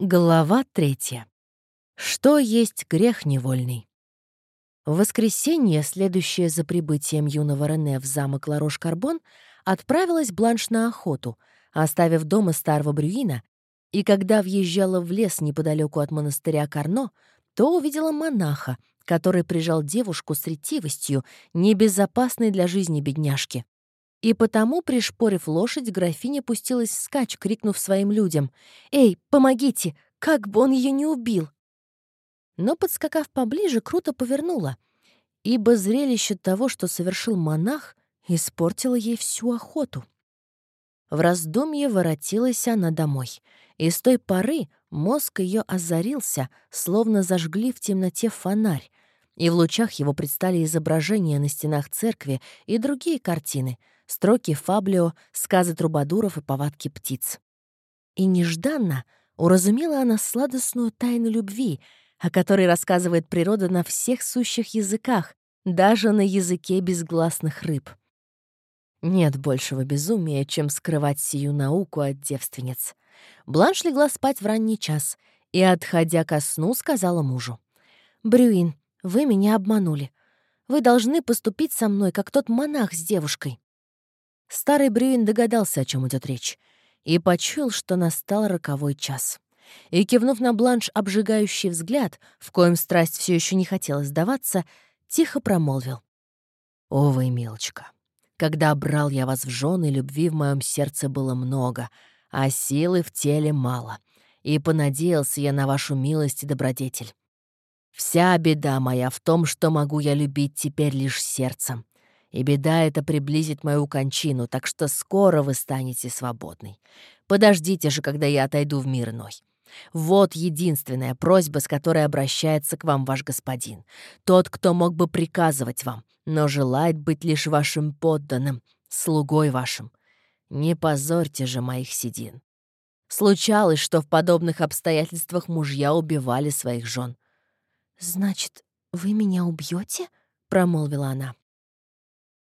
Глава третья. Что есть грех невольный? В воскресенье, следующее за прибытием юного Рене в замок Ларош-Карбон, отправилась Бланш на охоту, оставив дома старого Брюина, и когда въезжала в лес неподалеку от монастыря Карно, то увидела монаха, который прижал девушку с ретивостью, небезопасной для жизни бедняжки. И потому, пришпорив лошадь, графиня пустилась вскачь, крикнув своим людям «Эй, помогите! Как бы он ее не убил!» Но, подскакав поближе, круто повернула, ибо зрелище того, что совершил монах, испортило ей всю охоту. В раздумье воротилась она домой, и с той поры мозг ее озарился, словно зажгли в темноте фонарь, и в лучах его предстали изображения на стенах церкви и другие картины — строки Фаблио, сказы трубадуров и повадки птиц. И нежданно уразумела она сладостную тайну любви, о которой рассказывает природа на всех сущих языках, даже на языке безгласных рыб. Нет большего безумия, чем скрывать сию науку от девственниц. Бланш легла спать в ранний час и, отходя ко сну, сказала мужу. «Брюин, вы меня обманули. Вы должны поступить со мной, как тот монах с девушкой. Старый Брюин догадался, о чем идет речь, и почуял, что настал роковой час. И, кивнув на бланш обжигающий взгляд, в коем страсть все еще не хотела сдаваться, тихо промолвил. «О, вы, милочка, когда брал я вас в жены, любви в моем сердце было много, а силы в теле мало, и понадеялся я на вашу милость и добродетель. Вся беда моя в том, что могу я любить теперь лишь сердцем, и беда эта приблизит мою кончину, так что скоро вы станете свободной. Подождите же, когда я отойду в мир иной. Вот единственная просьба, с которой обращается к вам ваш господин. Тот, кто мог бы приказывать вам, но желает быть лишь вашим подданным, слугой вашим. Не позорьте же моих седин. Случалось, что в подобных обстоятельствах мужья убивали своих жен. «Значит, вы меня убьете? промолвила она.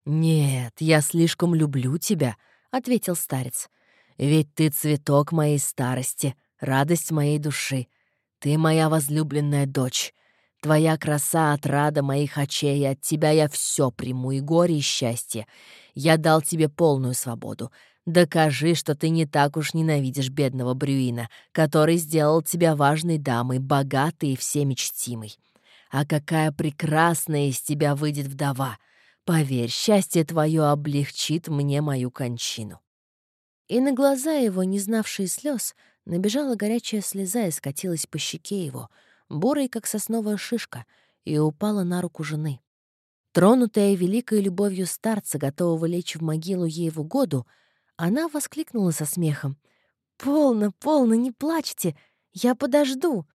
«Нет, я слишком люблю тебя», — ответил старец. «Ведь ты цветок моей старости, радость моей души. Ты моя возлюбленная дочь. Твоя краса — отрада моих очей, от тебя я все приму, и горе, и счастье. Я дал тебе полную свободу. Докажи, что ты не так уж ненавидишь бедного Брюина, который сделал тебя важной дамой, богатой и всемечтимой. А какая прекрасная из тебя выйдет вдова!» Поверь, счастье твое облегчит мне мою кончину». И на глаза его, не знавшие слез, набежала горячая слеза и скатилась по щеке его, бурой, как сосновая шишка, и упала на руку жены. Тронутая великой любовью старца, готового лечь в могилу ей в угоду, она воскликнула со смехом. «Полно, полно, не плачьте! Я подожду!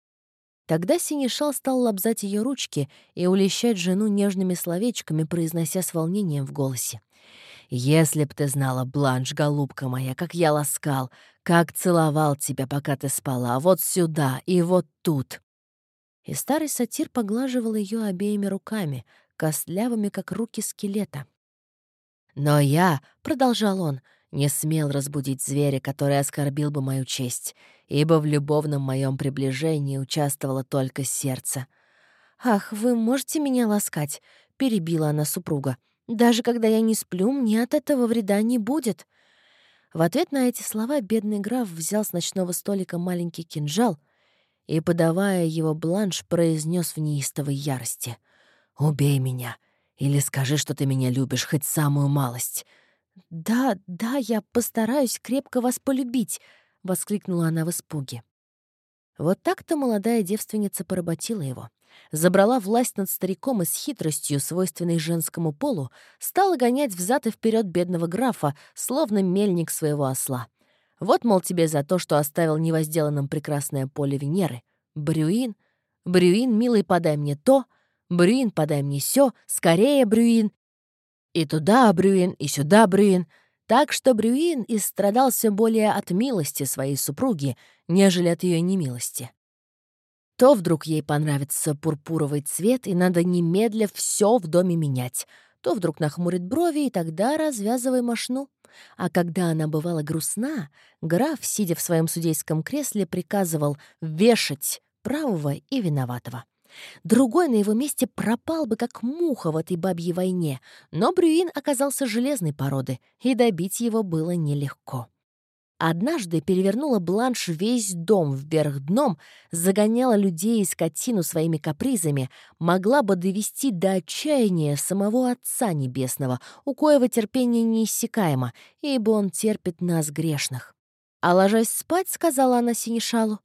Тогда Синишал стал лобзать ее ручки и улещать жену нежными словечками, произнося с волнением в голосе. «Если б ты знала, Бланш, голубка моя, как я ласкал, как целовал тебя, пока ты спала, вот сюда и вот тут!» И старый сатир поглаживал ее обеими руками, костлявыми, как руки скелета. «Но я», — продолжал он, — не смел разбудить зверя, который оскорбил бы мою честь, ибо в любовном моем приближении участвовало только сердце. «Ах, вы можете меня ласкать?» — перебила она супруга. «Даже когда я не сплю, мне от этого вреда не будет». В ответ на эти слова бедный граф взял с ночного столика маленький кинжал и, подавая его бланш, произнес в неистовой ярости. «Убей меня, или скажи, что ты меня любишь, хоть самую малость. «Да, да, я постараюсь крепко вас полюбить», — воскликнула она в испуге. Вот так-то молодая девственница поработила его. Забрала власть над стариком и с хитростью, свойственной женскому полу, стала гонять взад и вперед бедного графа, словно мельник своего осла. Вот, мол, тебе за то, что оставил невозделанным прекрасное поле Венеры. Брюин, Брюин, милый, подай мне то, Брюин, подай мне сё, скорее, Брюин, и туда Брюин, и сюда Брюин. Так что Брюин истрадался более от милости своей супруги, нежели от ее немилости. То вдруг ей понравится пурпуровый цвет, и надо немедля все в доме менять. То вдруг нахмурит брови, и тогда развязывай мошну. А когда она бывала грустна, граф, сидя в своем судейском кресле, приказывал вешать правого и виноватого. Другой на его месте пропал бы, как муха в этой бабьей войне, но Брюин оказался железной породы, и добить его было нелегко. Однажды перевернула Бланш весь дом вверх дном, загоняла людей и скотину своими капризами, могла бы довести до отчаяния самого Отца Небесного, у коего терпение неиссякаемо, ибо он терпит нас грешных. А ложась спать, сказала она Синишалу,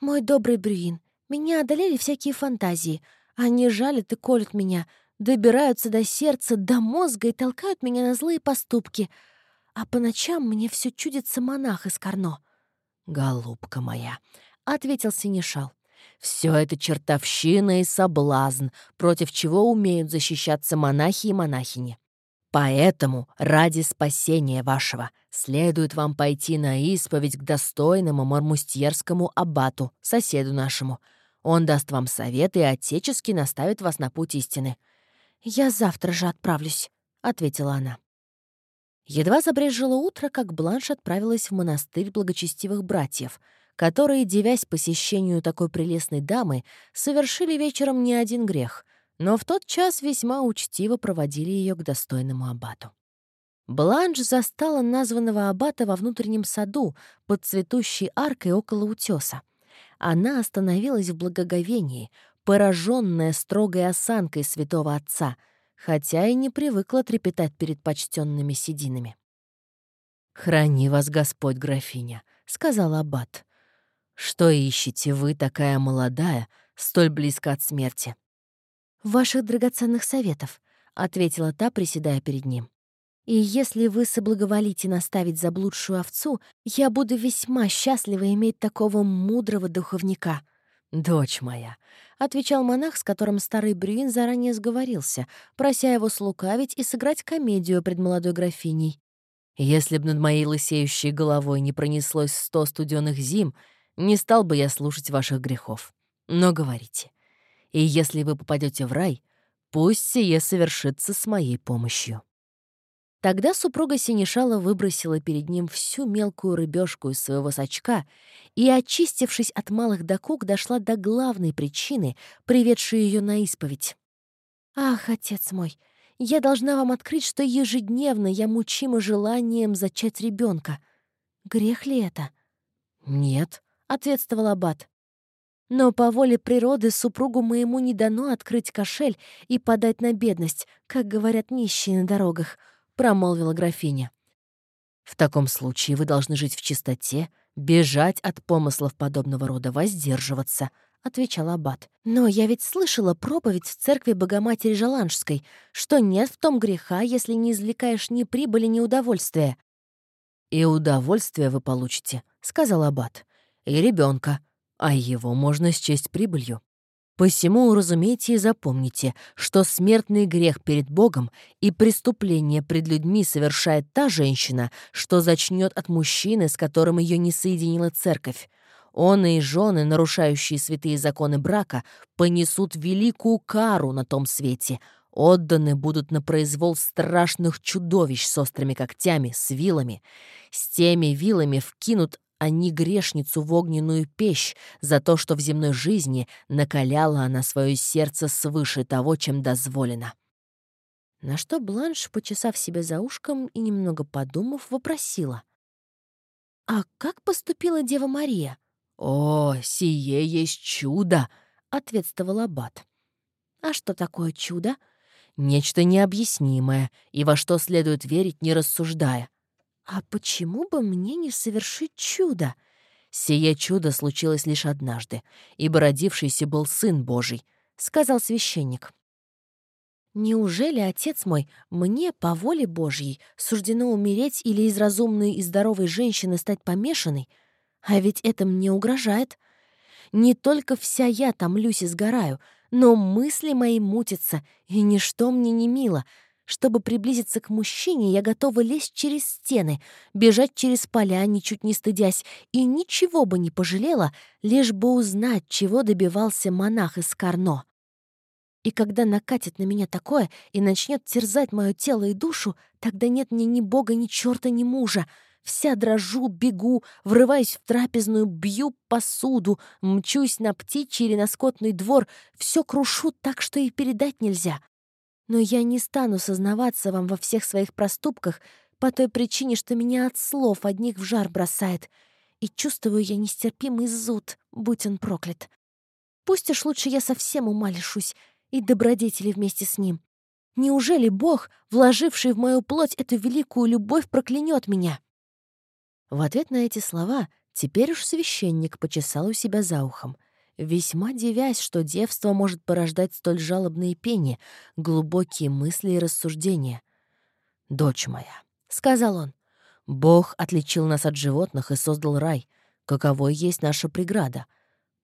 «Мой добрый Брюин, меня одолели всякие фантазии. Они жалят и колют меня, добираются до сердца, до мозга и толкают меня на злые поступки. А по ночам мне все чудится монах из Карно. «Голубка моя», — ответил Синишал, — «все это чертовщина и соблазн, против чего умеют защищаться монахи и монахини. Поэтому ради спасения вашего следует вам пойти на исповедь к достойному мармустьерскому аббату, соседу нашему, он даст вам совет и отечески наставит вас на путь истины. «Я завтра же отправлюсь», — ответила она. Едва забрежило утро, как Бланш отправилась в монастырь благочестивых братьев, которые, девясь посещению такой прелестной дамы, совершили вечером не один грех, но в тот час весьма учтиво проводили ее к достойному аббату. Бланш застала названного аббата во внутреннем саду под цветущей аркой около утеса она остановилась в благоговении, пораженная строгой осанкой святого отца, хотя и не привыкла трепетать перед почтенными сединами. «Храни вас Господь, графиня», — сказал аббат. «Что ищете вы, такая молодая, столь близко от смерти?» «Ваших драгоценных советов», — ответила та, приседая перед ним. И если вы соблаговолите наставить заблудшую овцу, я буду весьма счастлива иметь такого мудрого духовника». «Дочь моя», — отвечал монах, с которым старый Брюин заранее сговорился, прося его слукавить и сыграть комедию пред молодой графиней. «Если б над моей лысеющей головой не пронеслось сто студенных зим, не стал бы я слушать ваших грехов. Но говорите, и если вы попадете в рай, пусть сие совершится с моей помощью». Тогда супруга Синишала выбросила перед ним всю мелкую рыбешку из своего сачка и, очистившись от малых докук, дошла до главной причины, приведшей ее на исповедь. «Ах, отец мой, я должна вам открыть, что ежедневно я мучима желанием зачать ребенка. Грех ли это?» «Нет», — ответствовал аббат. «Но по воле природы супругу моему не дано открыть кошель и подать на бедность, как говорят нищие на дорогах», промолвила графиня. «В таком случае вы должны жить в чистоте, бежать от помыслов подобного рода, воздерживаться», — отвечал аббат. «Но я ведь слышала проповедь в церкви Богоматери Жаланжской, что нет в том греха, если не извлекаешь ни прибыли, ни удовольствия». «И удовольствие вы получите», — сказал аббат, — «и ребенка, а его можно счесть прибылью». Посему разумейте и запомните, что смертный грех перед Богом и преступление пред людьми совершает та женщина, что зачнет от мужчины, с которым ее не соединила церковь. Он и жены, нарушающие святые законы брака, понесут великую кару на том свете, отданы будут на произвол страшных чудовищ с острыми когтями, с вилами. С теми вилами вкинут а не грешницу в огненную печь за то, что в земной жизни накаляла она свое сердце свыше того, чем дозволено. На что Бланш, почесав себя за ушком и немного подумав, вопросила. «А как поступила Дева Мария?» «О, сие есть чудо!» — ответствовал Аббат. «А что такое чудо?» «Нечто необъяснимое, и во что следует верить, не рассуждая. А почему бы мне не совершить чудо? Сие чудо случилось лишь однажды, ибо родившийся был Сын Божий, — сказал священник. Неужели, отец мой, мне, по воле Божьей, суждено умереть или из разумной и здоровой женщины стать помешанной? А ведь это мне угрожает. Не только вся я томлюсь и сгораю, но мысли мои мутятся, и ничто мне не мило — чтобы приблизиться к мужчине, я готова лезть через стены, бежать через поля, ничуть не стыдясь, и ничего бы не пожалела, лишь бы узнать, чего добивался монах из Карно. И когда накатит на меня такое и начнет терзать мое тело и душу, тогда нет мне ни бога, ни черта, ни мужа. Вся дрожу, бегу, врываюсь в трапезную, бью посуду, мчусь на птичий или на скотный двор, все крушу так, что и передать нельзя. Но я не стану сознаваться вам во всех своих проступках по той причине, что меня от слов одних в жар бросает. И чувствую я нестерпимый зуд, будь он проклят. Пусть уж лучше я совсем ума и добродетели вместе с ним. Неужели Бог, вложивший в мою плоть эту великую любовь, проклянет меня?» В ответ на эти слова теперь уж священник почесал у себя за ухом, весьма девясь, что девство может порождать столь жалобные пени, глубокие мысли и рассуждения. «Дочь моя», — сказал он, — «Бог отличил нас от животных и создал рай. Каковой есть наша преграда?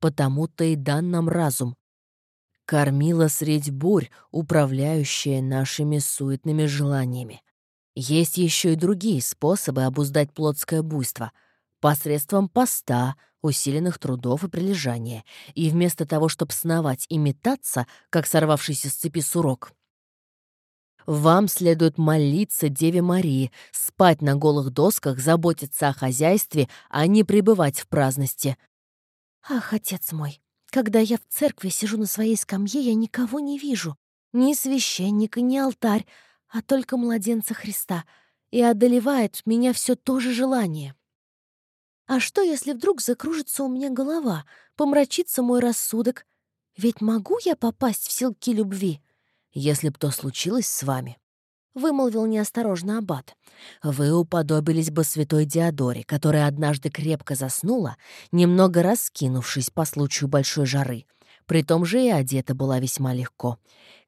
Потому-то и дан нам разум, кормила средь бурь, управляющая нашими суетными желаниями. Есть еще и другие способы обуздать плотское буйство посредством поста, усиленных трудов и прилежания, и вместо того, чтобы сновать и метаться, как сорвавшийся с цепи сурок, вам следует молиться Деве Марии, спать на голых досках, заботиться о хозяйстве, а не пребывать в праздности. Ах, отец мой, когда я в церкви сижу на своей скамье, я никого не вижу. Ни священника, ни алтарь, а только младенца Христа. И одолевает меня все то же желание. А что, если вдруг закружится у меня голова, помрачится мой рассудок? Ведь могу я попасть в силки любви? Если б то случилось с вами, — вымолвил неосторожно аббат. «Вы уподобились бы святой Диодоре, которая однажды крепко заснула, немного раскинувшись по случаю большой жары. При том же и одета была весьма легко.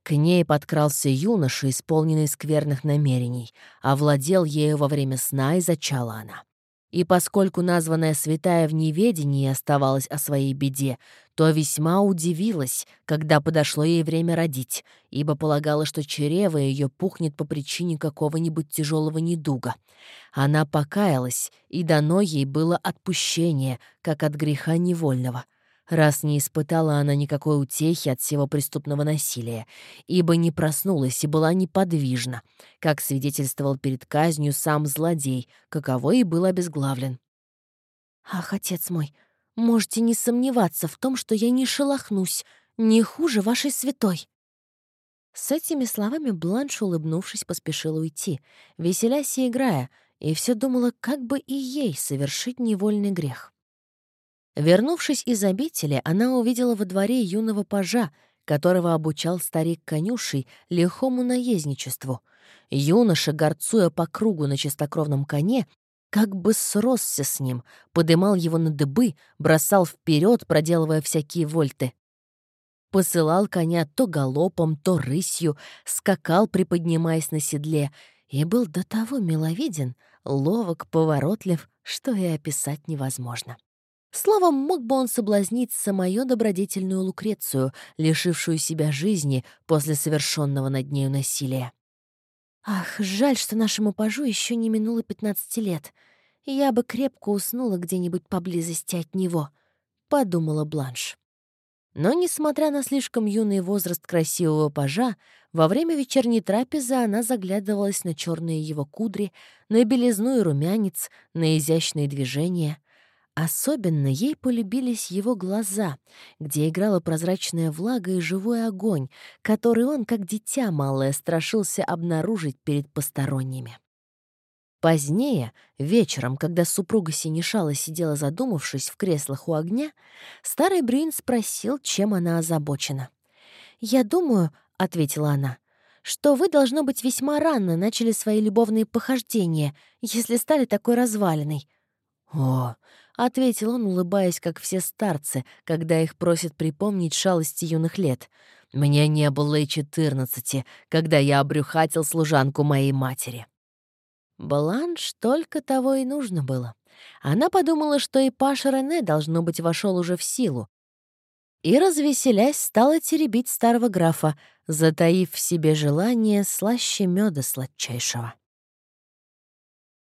К ней подкрался юноша, исполненный скверных намерений, овладел ею во время сна и зачала она. И поскольку названная святая в неведении оставалась о своей беде, то весьма удивилась, когда подошло ей время родить, ибо полагала, что чрево ее пухнет по причине какого-нибудь тяжелого недуга. Она покаялась, и дано ей было отпущение, как от греха невольного — раз не испытала она никакой утехи от всего преступного насилия, ибо не проснулась и была неподвижна, как свидетельствовал перед казнью сам злодей, каковой и был обезглавлен. «Ах, отец мой, можете не сомневаться в том, что я не шелохнусь, не хуже вашей святой». С этими словами Бланш, улыбнувшись, поспешила уйти, веселясь и играя, и все думала, как бы и ей совершить невольный грех. Вернувшись из обители, она увидела во дворе юного пажа, которого обучал старик конюшей лихому наездничеству. Юноша, горцуя по кругу на чистокровном коне, как бы сросся с ним, подымал его на дыбы, бросал вперед, проделывая всякие вольты. Посылал коня то галопом, то рысью, скакал, приподнимаясь на седле, и был до того миловиден, ловок, поворотлив, что и описать невозможно. Словом, мог бы он соблазнить самую добродетельную Лукрецию, лишившую себя жизни после совершенного над нею насилия. Ах, жаль, что нашему пажу еще не минуло пятнадцати лет. Я бы крепко уснула где-нибудь поблизости от него, — подумала Бланш. Но, несмотря на слишком юный возраст красивого пажа, во время вечерней трапезы она заглядывалась на черные его кудри, на белизну и румянец, на изящные движения — Особенно ей полюбились его глаза, где играла прозрачная влага и живой огонь, который он, как дитя малое, страшился обнаружить перед посторонними. Позднее, вечером, когда супруга Синишала сидела задумавшись в креслах у огня, старый Брюин спросил, чем она озабочена. «Я думаю», — ответила она, — «что вы, должно быть, весьма рано начали свои любовные похождения, если стали такой развалиной». «О, — ответил он, улыбаясь, как все старцы, когда их просят припомнить шалости юных лет. «Мне не было и четырнадцати, когда я обрюхатил служанку моей матери». Бланш только того и нужно было. Она подумала, что и Паша Рене, должно быть, вошел уже в силу. И, развеселясь, стала теребить старого графа, затаив в себе желание слаще меда сладчайшего.